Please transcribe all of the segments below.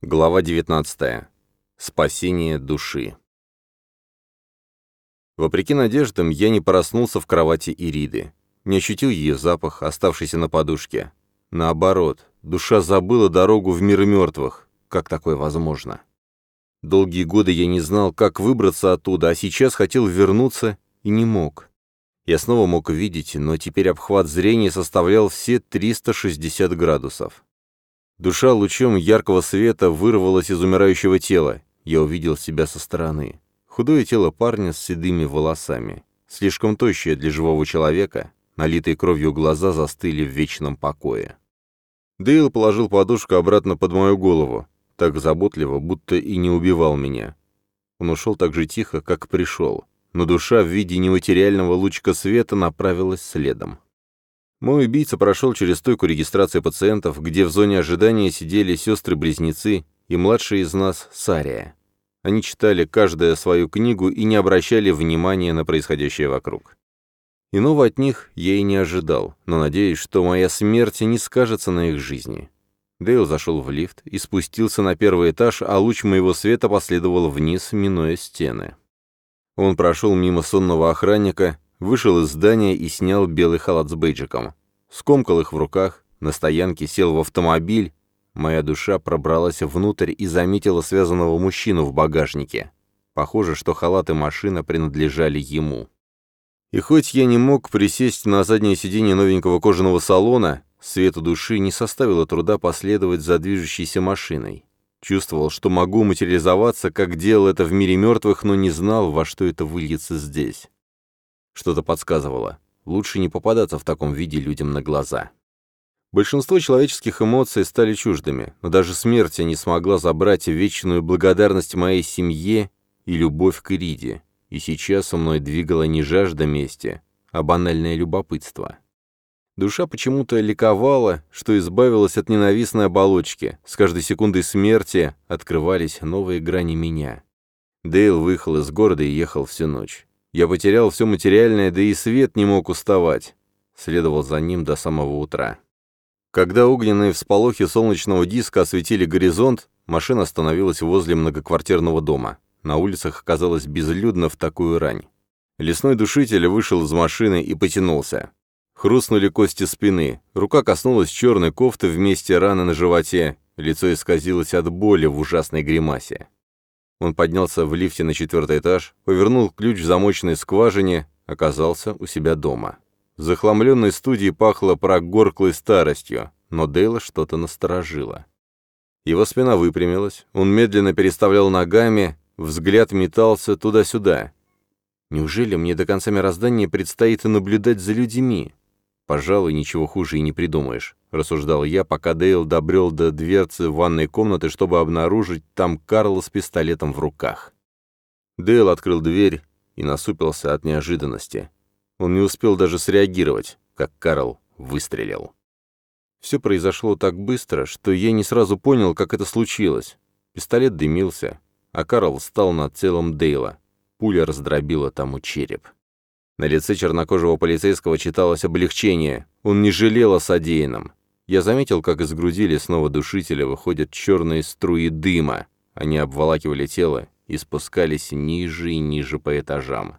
Глава 19. Спасение души. Вопреки надеждам, я не проснулся в кровати Ириды. Не ощутил ее запах, оставшийся на подушке. Наоборот, душа забыла дорогу в мир мертвых. Как такое возможно? Долгие годы я не знал, как выбраться оттуда, а сейчас хотел вернуться и не мог. Я снова мог видеть, но теперь обхват зрения составлял все 360 градусов. Душа лучом яркого света вырвалась из умирающего тела. Я увидел себя со стороны. Худое тело парня с седыми волосами. Слишком тощее для живого человека. Налитые кровью глаза застыли в вечном покое. Дейл положил подушку обратно под мою голову. Так заботливо, будто и не убивал меня. Он ушел так же тихо, как пришел. Но душа в виде нематериального лучика света направилась следом. Мой убийца прошел через стойку регистрации пациентов, где в зоне ожидания сидели сестры-близнецы и младшие из нас Сария. Они читали каждая свою книгу и не обращали внимания на происходящее вокруг. Иного от них я и не ожидал, но надеюсь, что моя смерть не скажется на их жизни. Дейл зашел в лифт и спустился на первый этаж, а луч моего света последовал вниз, минуя стены. Он прошел мимо сонного охранника, вышел из здания и снял белый халат с бейджиком. Скомкал их в руках, на стоянке сел в автомобиль. Моя душа пробралась внутрь и заметила связанного мужчину в багажнике. Похоже, что халат и машина принадлежали ему. И хоть я не мог присесть на заднее сиденье новенького кожаного салона, свету души не составило труда последовать за движущейся машиной. Чувствовал, что могу материализоваться, как делал это в мире мертвых, но не знал, во что это выльется здесь. Что-то подсказывало. Лучше не попадаться в таком виде людям на глаза. Большинство человеческих эмоций стали чуждыми, но даже смерть не смогла забрать вечную благодарность моей семье и любовь к Ириде. И сейчас со мной двигала не жажда мести, а банальное любопытство. Душа почему-то ликовала, что избавилась от ненавистной оболочки. С каждой секундой смерти открывались новые грани меня. Дейл выехал из города и ехал всю ночь. Я потерял все материальное, да и свет не мог уставать. Следовал за ним до самого утра. Когда огненные всполохи солнечного диска осветили горизонт, машина остановилась возле многоквартирного дома. На улицах оказалось безлюдно в такую рань. Лесной душитель вышел из машины и потянулся. Хрустнули кости спины, рука коснулась черной кофты вместе раны на животе, лицо исказилось от боли в ужасной гримасе. Он поднялся в лифте на четвертый этаж, повернул ключ в замочной скважине, оказался у себя дома. В захламленной студии пахло прогорклой старостью, но Дейла что-то насторожило. Его спина выпрямилась, он медленно переставлял ногами, взгляд метался туда-сюда. Неужели мне до конца мироздания предстоит наблюдать за людьми? Пожалуй, ничего хуже и не придумаешь, рассуждал я, пока Дейл добрел до дверцы ванной комнаты, чтобы обнаружить там Карла с пистолетом в руках. Дейл открыл дверь и насупился от неожиданности. Он не успел даже среагировать, как Карл выстрелил. Все произошло так быстро, что я не сразу понял, как это случилось. Пистолет дымился, а Карл встал над телом Дейла. Пуля раздробила тому череп. На лице чернокожего полицейского читалось облегчение. Он не жалел о содеянном. Я заметил, как из груди лесного душителя выходят черные струи дыма. Они обволакивали тело и спускались ниже и ниже по этажам.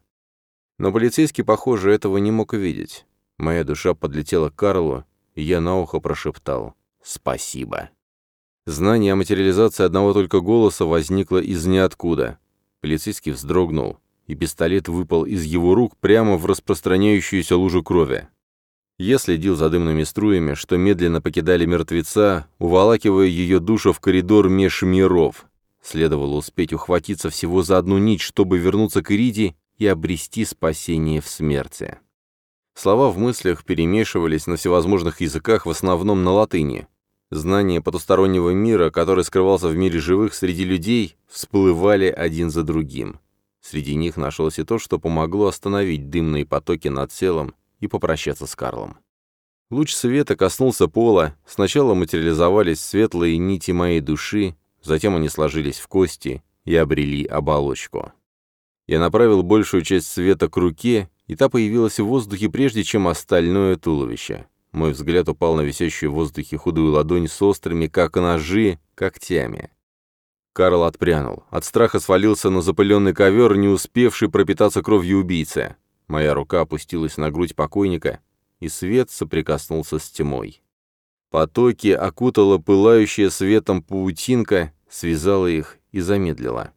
Но полицейский, похоже, этого не мог увидеть. Моя душа подлетела к Карлу, и я на ухо прошептал «Спасибо». Знание о материализации одного только голоса возникло из ниоткуда. Полицейский вздрогнул и пистолет выпал из его рук прямо в распространяющуюся лужу крови. Я следил за дымными струями, что медленно покидали мертвеца, уволакивая ее душу в коридор меж миров. Следовало успеть ухватиться всего за одну нить, чтобы вернуться к Ириде и обрести спасение в смерти. Слова в мыслях перемешивались на всевозможных языках, в основном на латыни. Знания потустороннего мира, который скрывался в мире живых среди людей, всплывали один за другим. Среди них нашлось и то, что помогло остановить дымные потоки над селом и попрощаться с Карлом. Луч света коснулся пола, сначала материализовались светлые нити моей души, затем они сложились в кости и обрели оболочку. Я направил большую часть света к руке, и та появилась в воздухе прежде, чем остальное туловище. Мой взгляд упал на висящую в воздухе худую ладонь с острыми, как ножи, когтями. Карл отпрянул. От страха свалился на запыленный ковер, не успевший пропитаться кровью убийцы. Моя рука опустилась на грудь покойника, и свет соприкоснулся с тьмой. Потоки окутала пылающая светом паутинка, связала их и замедлила.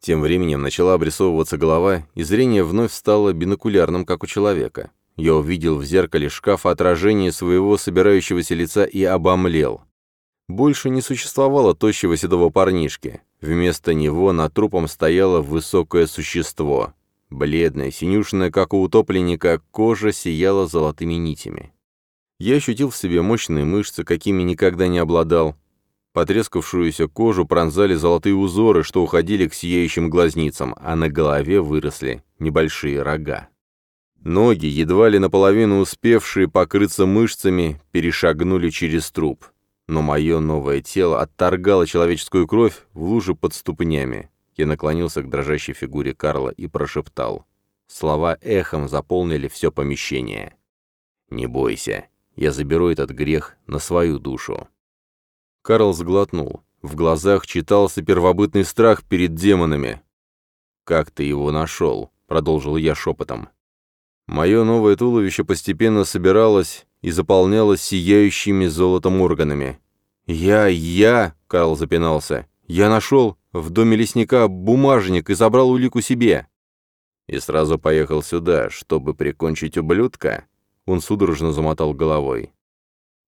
Тем временем начала обрисовываться голова, и зрение вновь стало бинокулярным, как у человека. Я увидел в зеркале шкафа отражение своего собирающегося лица и обомлел. Больше не существовало тощего седого парнишки. Вместо него над трупом стояло высокое существо. Бледная, синюшная, как у утопленника, кожа сияла золотыми нитями. Я ощутил в себе мощные мышцы, какими никогда не обладал. Потрескавшуюся кожу пронзали золотые узоры, что уходили к сияющим глазницам, а на голове выросли небольшие рога. Ноги, едва ли наполовину успевшие покрыться мышцами, перешагнули через труп. Но мое новое тело отторгало человеческую кровь в луже под ступнями. Я наклонился к дрожащей фигуре Карла и прошептал. Слова эхом заполнили все помещение. «Не бойся, я заберу этот грех на свою душу». Карл сглотнул. В глазах читался первобытный страх перед демонами. «Как ты его нашел?» — продолжил я шепотом. Мое новое туловище постепенно собиралось и заполнялось сияющими золотом органами. «Я, я!» — Карл запинался. «Я нашел в доме лесника бумажник и забрал улику себе». И сразу поехал сюда, чтобы прикончить ублюдка. Он судорожно замотал головой.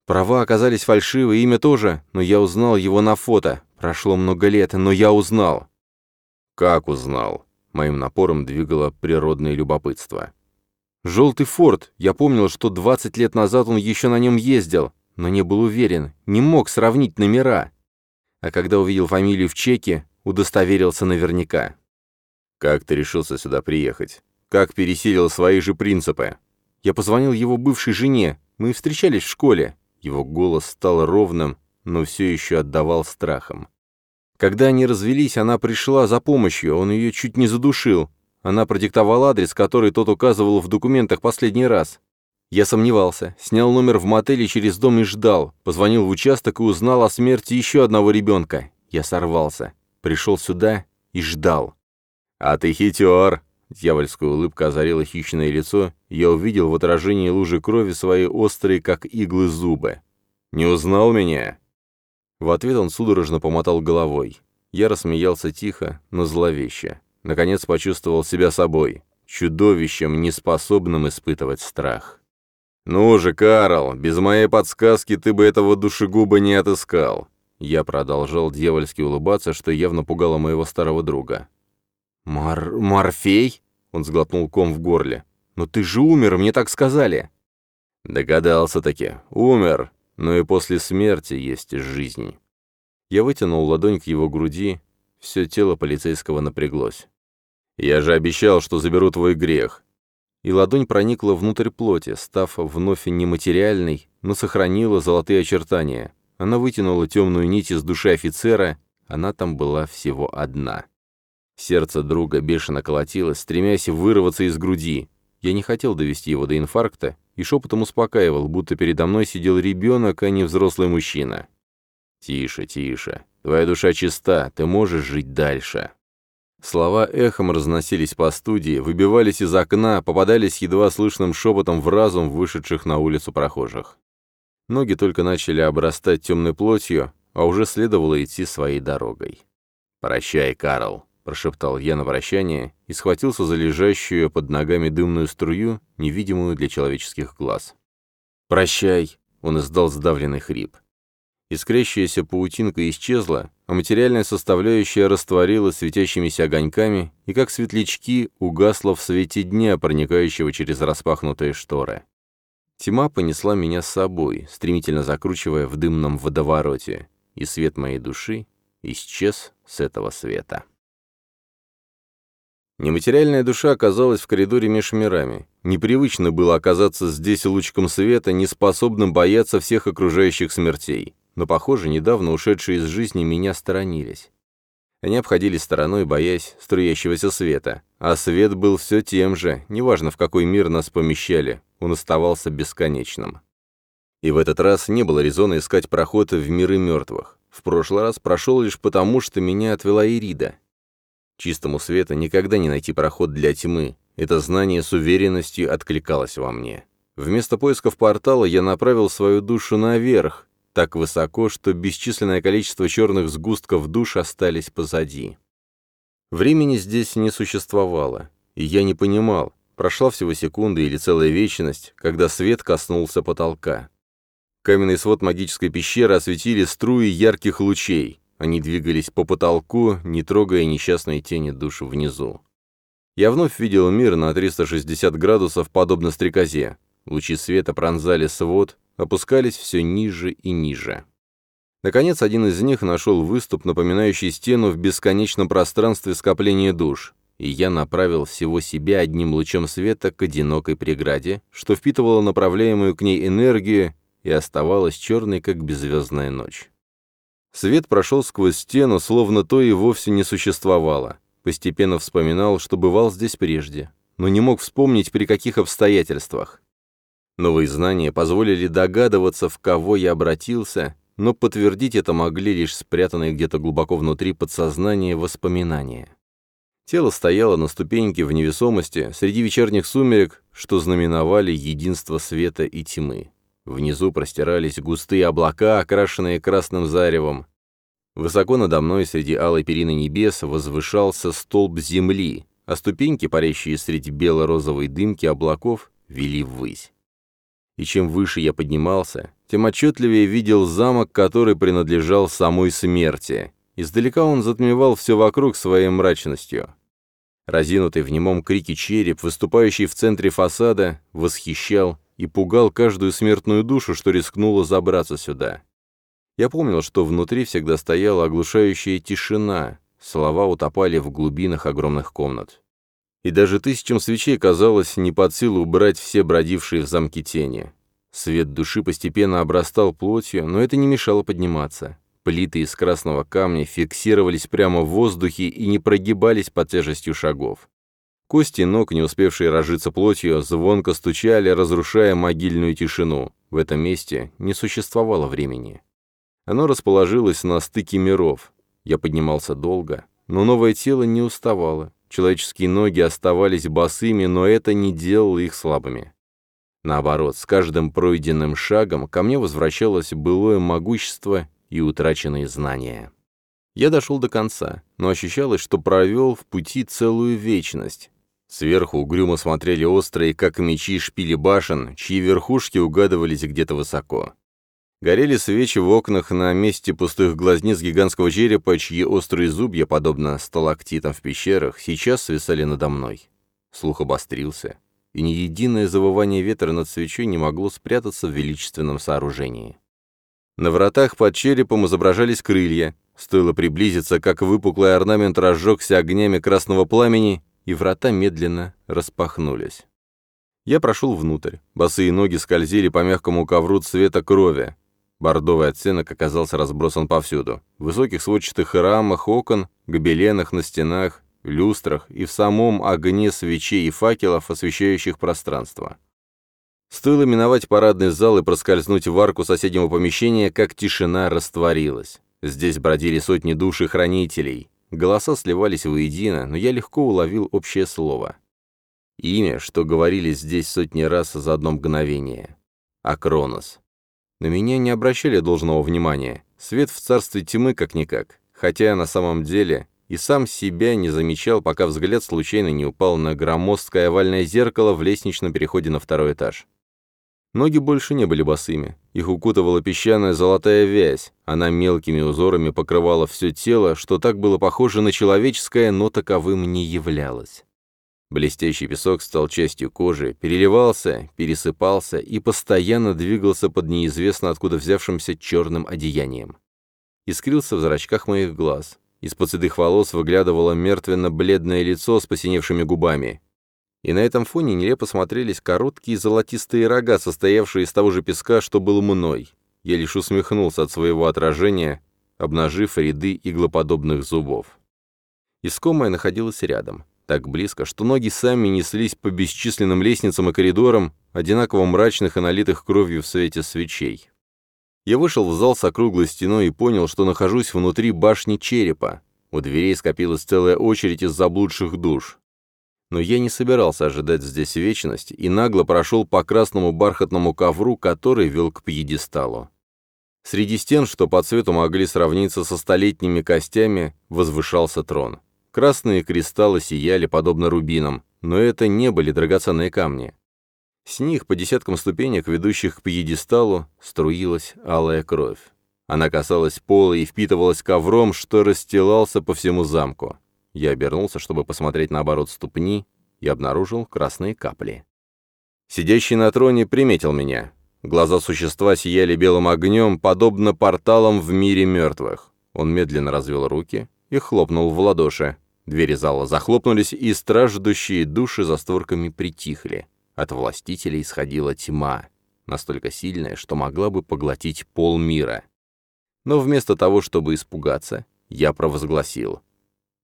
Права оказались фальшивы, имя тоже, но я узнал его на фото. Прошло много лет, но я узнал. Как узнал? Моим напором двигало природное любопытство. «Желтый форт. Я помнил, что 20 лет назад он еще на нем ездил, но не был уверен, не мог сравнить номера. А когда увидел фамилию в чеке, удостоверился наверняка. «Как ты решился сюда приехать? Как пересилил свои же принципы?» Я позвонил его бывшей жене, мы встречались в школе. Его голос стал ровным, но все еще отдавал страхом. Когда они развелись, она пришла за помощью, он ее чуть не задушил. Она продиктовала адрес, который тот указывал в документах последний раз. Я сомневался, снял номер в мотеле через дом и ждал, позвонил в участок и узнал о смерти еще одного ребенка. Я сорвался, пришел сюда и ждал. «А ты хитер!» Дьявольская улыбка озарила хищное лицо, и я увидел в отражении лужи крови свои острые, как иглы, зубы. «Не узнал меня?» В ответ он судорожно помотал головой. Я рассмеялся тихо, но зловеще. Наконец почувствовал себя собой, чудовищем, неспособным испытывать страх. «Ну же, Карл, без моей подсказки ты бы этого душегуба не отыскал». Я продолжал дьявольски улыбаться, что явно пугало моего старого друга. «Мор... Морфей?» — он сглотнул ком в горле. «Но ты же умер, мне так сказали». «Догадался-таки. Умер. Но и после смерти есть жизнь». Я вытянул ладонь к его груди, все тело полицейского напряглось. «Я же обещал, что заберу твой грех и ладонь проникла внутрь плоти, став вновь нематериальной, но сохранила золотые очертания. Она вытянула темную нить из души офицера, она там была всего одна. Сердце друга бешено колотилось, стремясь вырваться из груди. Я не хотел довести его до инфаркта и шепотом успокаивал, будто передо мной сидел ребенок, а не взрослый мужчина. «Тише, тише. Твоя душа чиста, ты можешь жить дальше». Слова эхом разносились по студии, выбивались из окна, попадались едва слышным шепотом в разум вышедших на улицу прохожих. Ноги только начали обрастать темной плотью, а уже следовало идти своей дорогой. «Прощай, Карл», — прошептал я на прощание и схватился за лежащую под ногами дымную струю, невидимую для человеческих глаз. «Прощай», — он издал сдавленный хрип. Искрящаяся паутинка исчезла, а материальная составляющая растворилась светящимися огоньками и, как светлячки, угасла в свете дня, проникающего через распахнутые шторы. Тьма понесла меня с собой, стремительно закручивая в дымном водовороте, и свет моей души исчез с этого света. Нематериальная душа оказалась в коридоре меж мирами. Непривычно было оказаться здесь лучком света, неспособным бояться всех окружающих смертей но, похоже, недавно ушедшие из жизни меня сторонились. Они обходили стороной, боясь струящегося света. А свет был все тем же, неважно, в какой мир нас помещали, он оставался бесконечным. И в этот раз не было резона искать проход в миры мертвых. В прошлый раз прошел лишь потому, что меня отвела Ирида. Чистому свету никогда не найти проход для тьмы. Это знание с уверенностью откликалось во мне. Вместо поисков портала я направил свою душу наверх, так высоко, что бесчисленное количество черных сгустков душ остались позади. Времени здесь не существовало, и я не понимал, прошла всего секунда или целая вечность, когда свет коснулся потолка. Каменный свод магической пещеры осветили струи ярких лучей. Они двигались по потолку, не трогая несчастные тени душ внизу. Я вновь видел мир на 360 градусов, подобно стрекозе. Лучи света пронзали свод, опускались все ниже и ниже. Наконец, один из них нашел выступ, напоминающий стену в бесконечном пространстве скопления душ, и я направил всего себя одним лучом света к одинокой преграде, что впитывало направляемую к ней энергию и оставалась черной, как беззвездная ночь. Свет прошел сквозь стену, словно то и вовсе не существовало. Постепенно вспоминал, что бывал здесь прежде, но не мог вспомнить, при каких обстоятельствах. Новые знания позволили догадываться, в кого я обратился, но подтвердить это могли лишь спрятанные где-то глубоко внутри подсознания воспоминания. Тело стояло на ступеньке в невесомости среди вечерних сумерек, что знаменовали единство света и тьмы. Внизу простирались густые облака, окрашенные красным заревом. Высоко надо мной среди алой перины небес возвышался столб земли, а ступеньки, парящие среди бело-розовой дымки облаков, вели ввысь. И чем выше я поднимался, тем отчетливее видел замок, который принадлежал самой смерти. Издалека он затмевал все вокруг своей мрачностью. Разинутый в немом крике череп, выступающий в центре фасада, восхищал и пугал каждую смертную душу, что рискнула забраться сюда. Я помнил, что внутри всегда стояла оглушающая тишина, слова утопали в глубинах огромных комнат. И даже тысячам свечей казалось не под силу убрать все бродившие в замке тени. Свет души постепенно обрастал плотью, но это не мешало подниматься. Плиты из красного камня фиксировались прямо в воздухе и не прогибались под тяжестью шагов. Кости ног, не успевшие разжиться плотью, звонко стучали, разрушая могильную тишину. В этом месте не существовало времени. Оно расположилось на стыке миров. Я поднимался долго, но новое тело не уставало. Человеческие ноги оставались босыми, но это не делало их слабыми. Наоборот, с каждым пройденным шагом ко мне возвращалось былое могущество и утраченные знания. Я дошел до конца, но ощущалось, что провел в пути целую вечность. Сверху угрюмо смотрели острые, как мечи, шпили башен, чьи верхушки угадывались где-то высоко. Горели свечи в окнах на месте пустых глазниц гигантского черепа, чьи острые зубья, подобно сталактитам в пещерах, сейчас свисали надо мной. Слух обострился, и ни единое завывание ветра над свечой не могло спрятаться в величественном сооружении. На вратах под черепом изображались крылья. Стоило приблизиться, как выпуклый орнамент разжегся огнями красного пламени, и врата медленно распахнулись. Я прошел внутрь. Босые ноги скользили по мягкому ковру цвета крови. Бордовый оттенок оказался разбросан повсюду. В высоких сводчатых рамах окон, гобеленах на стенах, люстрах и в самом огне свечей и факелов, освещающих пространство. Стоило миновать парадный зал и проскользнуть в арку соседнего помещения, как тишина растворилась. Здесь бродили сотни душ и хранителей. Голоса сливались воедино, но я легко уловил общее слово. Имя, что говорили здесь сотни раз за одно мгновение. Акронос. На меня не обращали должного внимания. Свет в царстве тьмы как-никак. Хотя на самом деле и сам себя не замечал, пока взгляд случайно не упал на громоздкое овальное зеркало в лестничном переходе на второй этаж. Ноги больше не были босыми. Их укутывала песчаная золотая вязь. Она мелкими узорами покрывала все тело, что так было похоже на человеческое, но таковым не являлось. Блестящий песок стал частью кожи, переливался, пересыпался и постоянно двигался под неизвестно откуда взявшимся черным одеянием. Искрился в зрачках моих глаз. Из-под седых волос выглядывало мертвенно-бледное лицо с посиневшими губами и на этом фоне нелепо смотрелись короткие золотистые рога, состоявшие из того же песка, что был мной. Я лишь усмехнулся от своего отражения, обнажив ряды иглоподобных зубов. Искомая находилась рядом, так близко, что ноги сами неслись по бесчисленным лестницам и коридорам, одинаково мрачных и налитых кровью в свете свечей. Я вышел в зал с округлой стеной и понял, что нахожусь внутри башни черепа. У дверей скопилась целая очередь из заблудших душ. Но я не собирался ожидать здесь вечность и нагло прошел по красному бархатному ковру, который вел к пьедесталу. Среди стен, что по цвету могли сравниться со столетними костями, возвышался трон. Красные кристаллы сияли, подобно рубинам, но это не были драгоценные камни. С них, по десяткам ступенек, ведущих к пьедесталу, струилась алая кровь. Она касалась пола и впитывалась ковром, что расстилался по всему замку. Я обернулся, чтобы посмотреть на оборот ступни, и обнаружил красные капли. Сидящий на троне приметил меня. Глаза существа сияли белым огнем, подобно порталам в мире мертвых. Он медленно развел руки и хлопнул в ладоши. Двери зала захлопнулись, и страждущие души за створками притихли. От властителя исходила тьма, настолько сильная, что могла бы поглотить полмира. Но вместо того, чтобы испугаться, я провозгласил.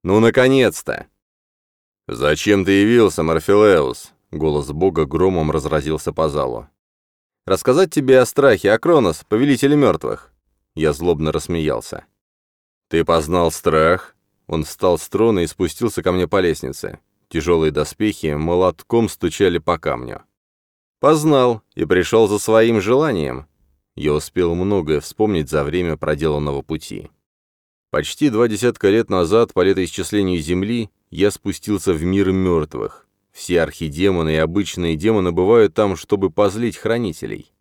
«Ну, наконец-то!» «Зачем ты явился, Морфилеус?» Голос бога громом разразился по залу. «Рассказать тебе о страхе, о Кронос, повелителе мертвых!» Я злобно рассмеялся. «Ты познал страх?» Он встал с трона и спустился ко мне по лестнице. Тяжелые доспехи молотком стучали по камню. «Познал и пришел за своим желанием». Я успел многое вспомнить за время проделанного пути. Почти два десятка лет назад, по летоисчислению Земли, я спустился в мир мертвых. Все архидемоны и обычные демоны бывают там, чтобы позлить хранителей.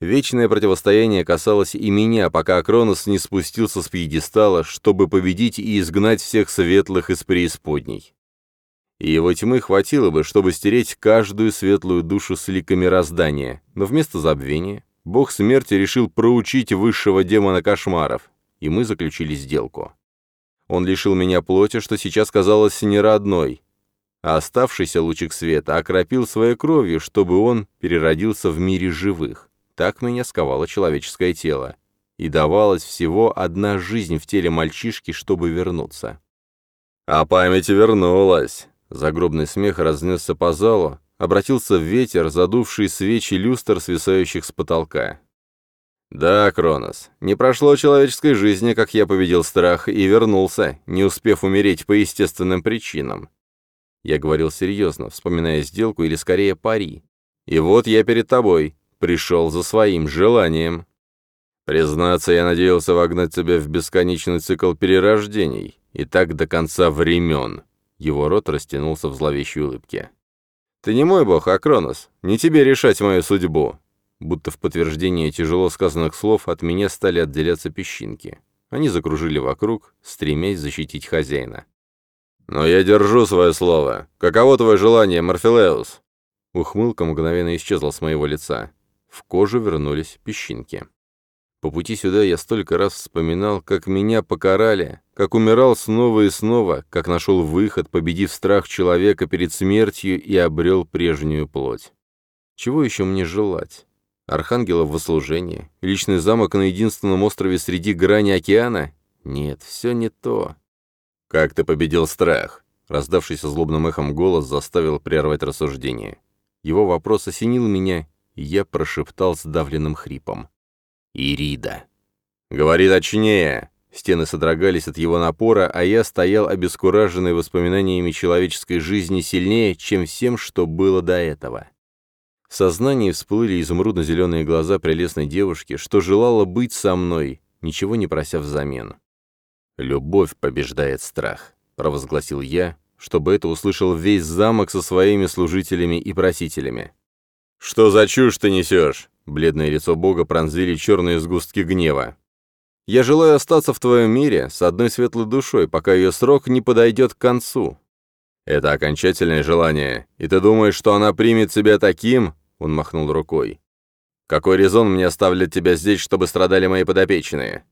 Вечное противостояние касалось и меня, пока Акронос не спустился с пьедестала, чтобы победить и изгнать всех светлых из преисподней. И его тьмы хватило бы, чтобы стереть каждую светлую душу с лика мироздания, но вместо забвения бог смерти решил проучить высшего демона кошмаров, и мы заключили сделку. Он лишил меня плоти, что сейчас казалось не родной, а оставшийся лучик света окропил своей кровью, чтобы он переродился в мире живых. Так меня сковало человеческое тело. И давалась всего одна жизнь в теле мальчишки, чтобы вернуться. «А память вернулась!» Загробный смех разнесся по залу, обратился в ветер, задувший свечи люстр, свисающих с потолка. «Да, Кронос, не прошло человеческой жизни, как я победил страх и вернулся, не успев умереть по естественным причинам». Я говорил серьезно, вспоминая сделку или скорее пари. «И вот я перед тобой, пришел за своим желанием». Признаться, я надеялся вогнать тебя в бесконечный цикл перерождений, и так до конца времен. Его рот растянулся в зловещей улыбке. «Ты не мой бог, а Кронос. Не тебе решать мою судьбу будто в подтверждение тяжело сказанных слов от меня стали отделяться песчинки. Они закружили вокруг, стремясь защитить хозяина. «Но я держу свое слово. Каково твое желание, Морфилеус?» Ухмылка мгновенно исчезла с моего лица. В кожу вернулись песчинки. По пути сюда я столько раз вспоминал, как меня покарали, как умирал снова и снова, как нашел выход, победив страх человека перед смертью и обрел прежнюю плоть. Чего еще мне желать? Архангелов во служении? Личный замок на единственном острове среди грани океана? Нет, все не то. «Как ты победил страх?» Раздавшийся злобным эхом голос заставил прервать рассуждение. Его вопрос осенил меня, и я прошептал с давленным хрипом. «Ирида». «Говори точнее!» Стены содрогались от его напора, а я стоял обескураженный воспоминаниями человеческой жизни сильнее, чем всем, что было до этого. В сознании всплыли изумрудно-зеленые глаза прелестной девушки, что желала быть со мной, ничего не прося взамен. «Любовь побеждает страх», — провозгласил я, чтобы это услышал весь замок со своими служителями и просителями. «Что за чушь ты несешь?» Бледное лицо Бога пронзили черные сгустки гнева. «Я желаю остаться в твоем мире с одной светлой душой, пока ее срок не подойдет к концу». «Это окончательное желание, и ты думаешь, что она примет себя таким, он махнул рукой. «Какой резон мне оставлять тебя здесь, чтобы страдали мои подопечные?»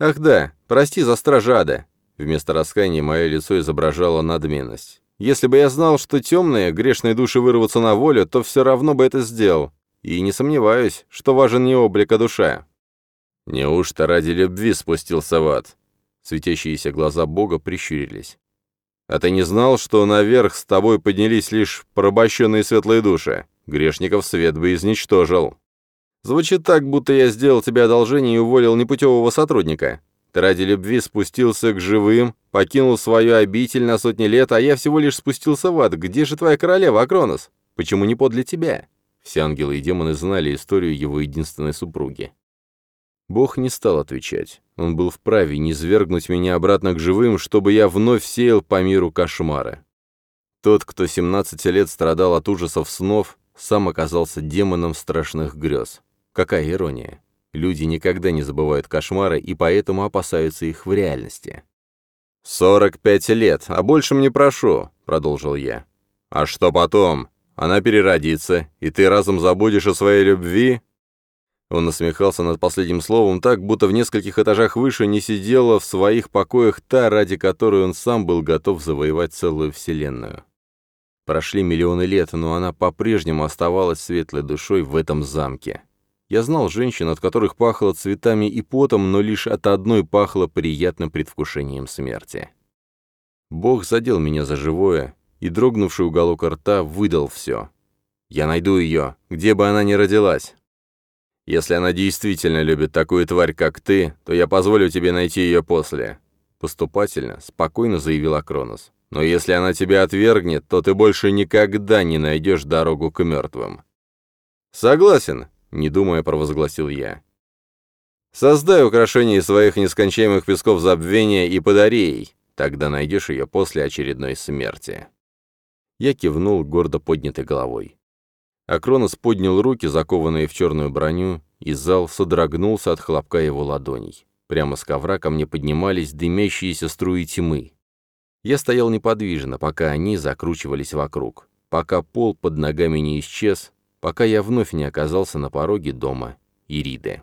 «Ах да, прости за стражада». Вместо раскаяния мое лицо изображало надменность. «Если бы я знал, что темные, грешные души вырвутся на волю, то все равно бы это сделал. И не сомневаюсь, что важен не облик, а душа». «Неужто ради любви спустился в ад?» Светящиеся глаза Бога прищурились. «А ты не знал, что наверх с тобой поднялись лишь порабощенные светлые души?» Грешников свет бы изничтожил. Звучит так, будто я сделал тебе одолжение и уволил непутевого сотрудника. Ты ради любви спустился к живым, покинул свою обитель на сотни лет, а я всего лишь спустился в ад. Где же твоя королева, Акронос? Почему не подле тебя?» Все ангелы и демоны знали историю его единственной супруги. Бог не стал отвечать. Он был вправе не свергнуть меня обратно к живым, чтобы я вновь сеял по миру кошмары. Тот, кто 17 лет страдал от ужасов снов, сам оказался демоном страшных грез. Какая ирония. Люди никогда не забывают кошмары и поэтому опасаются их в реальности. «Сорок пять лет, а больше мне прошу», — продолжил я. «А что потом? Она переродится, и ты разом забудешь о своей любви?» Он насмехался над последним словом так, будто в нескольких этажах выше не сидела в своих покоях та, ради которой он сам был готов завоевать целую вселенную. Прошли миллионы лет, но она по-прежнему оставалась светлой душой в этом замке. Я знал женщин, от которых пахло цветами и потом, но лишь от одной пахло приятным предвкушением смерти. Бог задел меня за живое, и дрогнувший уголок рта выдал все. «Я найду ее, где бы она ни родилась. Если она действительно любит такую тварь, как ты, то я позволю тебе найти ее после». Поступательно, спокойно заявил Акронос. «Но если она тебя отвергнет, то ты больше никогда не найдешь дорогу к мертвым». «Согласен», не думая, провозгласил я. «Создай украшение из своих нескончаемых песков забвения и подари ей, тогда найдешь ее после очередной смерти». Я кивнул гордо поднятой головой. Акронос поднял руки, закованные в черную броню, и зал содрогнулся от хлопка его ладоней. Прямо с ковра ко мне поднимались дымящиеся струи тьмы. Я стоял неподвижно, пока они закручивались вокруг, пока пол под ногами не исчез, пока я вновь не оказался на пороге дома Ириды.